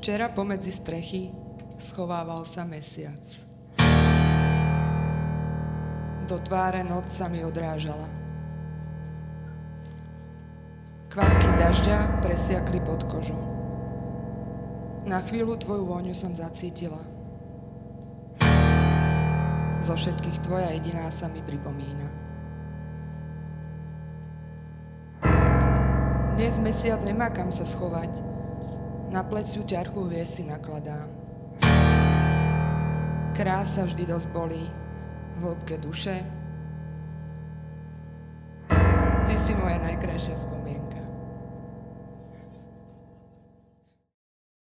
Včera pomedzi strechy schovával sa mesiac. Do tváre noc sa mi odrážala. Kvapky dažďa presiakli pod kožu. Na chvíľu tvoju vôňu som zacítila. Zo všetkých tvoja jediná sa mi pripomína. Dnes mesiac nemá kam sa schovať. Na pleciu ťarchu hviezd si nakladám. Krása vždy dosť bolí, v hĺbke duše. Ty si moja najkrajšia spomienka.